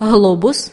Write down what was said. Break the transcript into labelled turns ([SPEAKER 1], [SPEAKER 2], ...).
[SPEAKER 1] глобус.